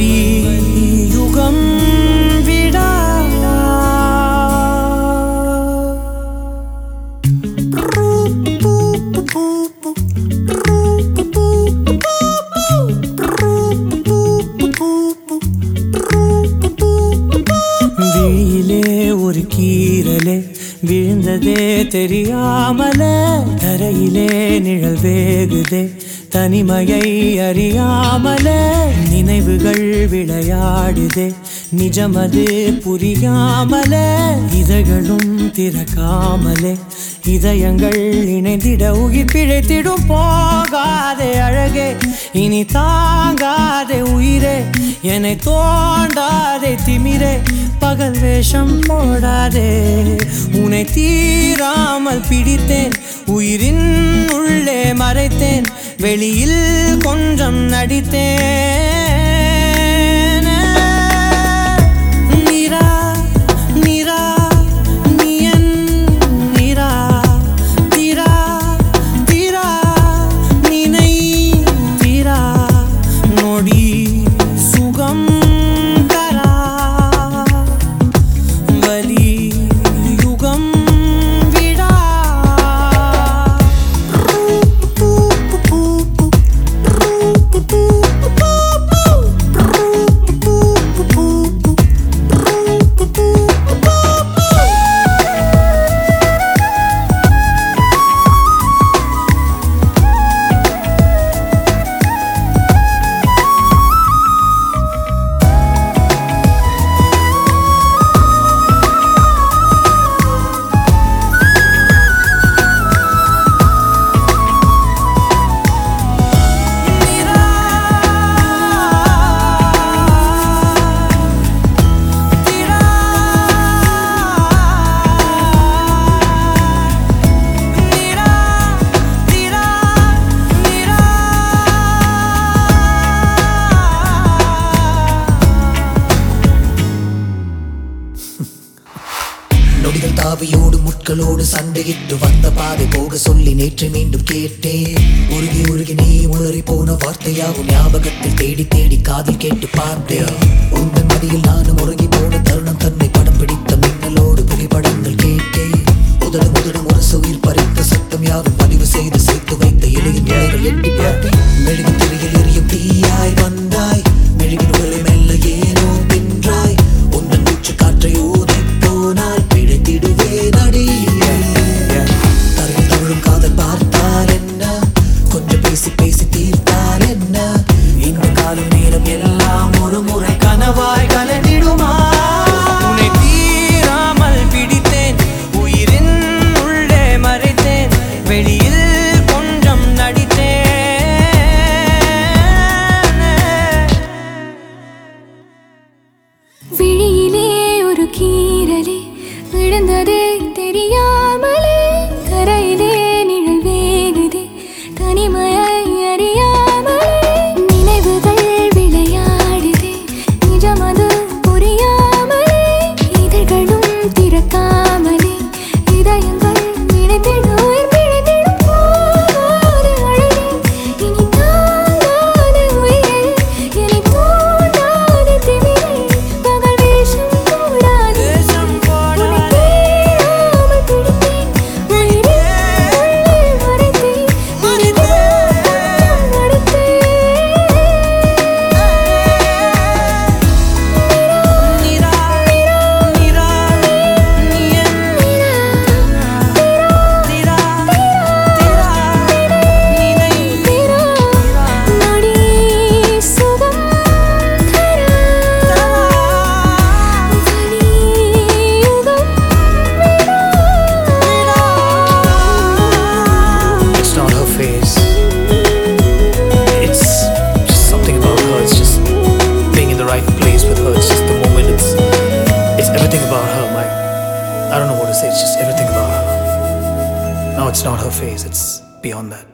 வலி யுகம் விடா. ஒரு கீரலே விழுந்ததே தெரியாமல தரையிலே நிழல் வேகுதே தனிமையை அறியாமல நினைவுகள் விளையாடுதே. நிஜமது புரியாமலே. இதழ்களும் திறக்காமலே. இதயங்கள் இணைந்திட உயிர் பிழைத்திடும். போகாதே அழகே. இனி தாங்காதே உயிரே. என்னை தோண்டாதே திமிரே. பகல் வேஷம் போடாதே. உன்னை தீராமல் பிடித்தேன். உயிரின் உள்ளே மறைத்தேன். வெளியில் கொஞ்சம் நடித்தேன். நொடிகள் முட்களோடு சண்டையிட்டு வந்த பாதை போக சொல்லி நேற்று மீண்டும் கேட்டேன். உருகி உருகி நீ உளறி போன வார்த்தையாகும் ஞாபகத்தில் தேடி தேடி காதில் கேட்டு பார்த்தேன். உங்கள் மதியில் நானும் உறங்கி போன தருணம் தன்னை her. It's just the moment. It's it's everything about her. My I don't know what to say. It's just everything about her. Now it's not her face. It's beyond that.